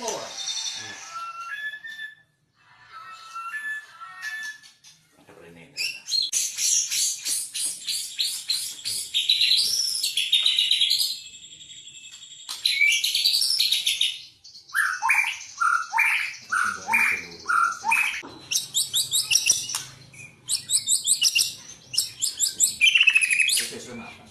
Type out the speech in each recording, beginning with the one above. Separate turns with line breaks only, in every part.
more. Gracias.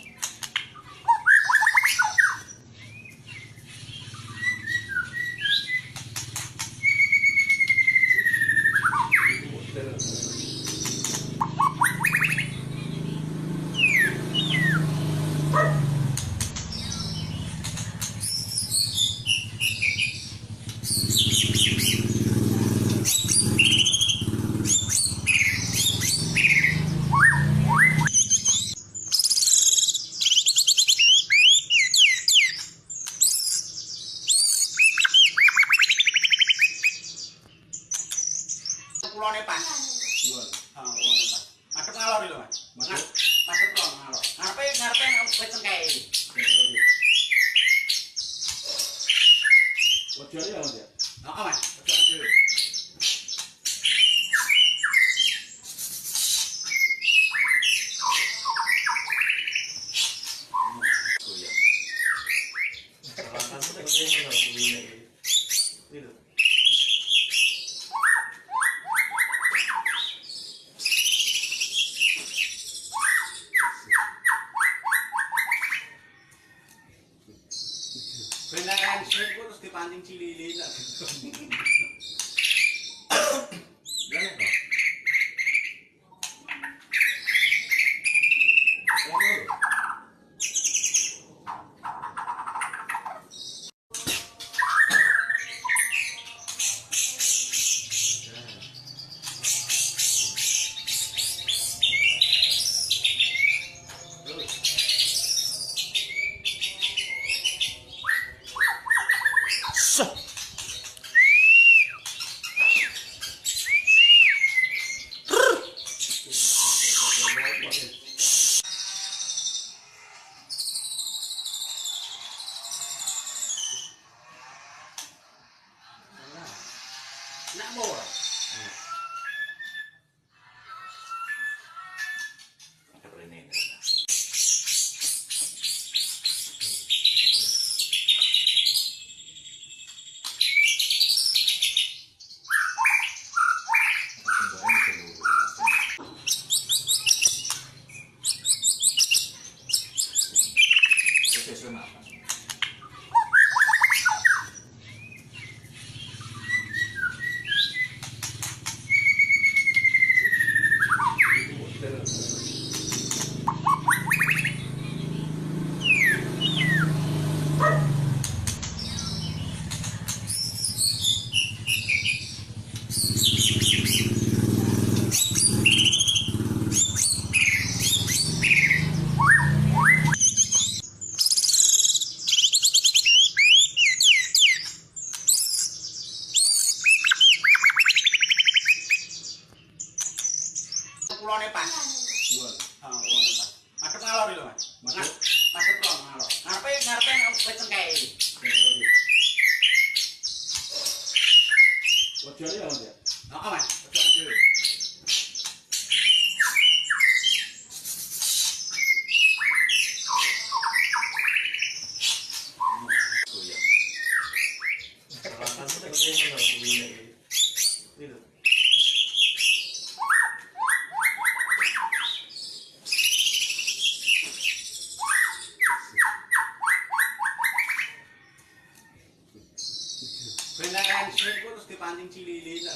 Kulone pas. Oh, kulone pas. Madhep ngalor lho, Mas.
Madhep?
Madhep kok ngalor. Ngarepe ngarepe wis cengkeh.
Ya mas ya?
Heeh, Mas.
Wajahnya. Oh iya.
pancing cili lila. sợ Nãy mồ à?
Ừ.
Masuk. Masuk ruang. Ngarep ngarep wis cengkeh.
Wedi ya, Mas.
Ngapa, Mas?
Wedi. kailangan share
ko, tapos di banding chili-lila.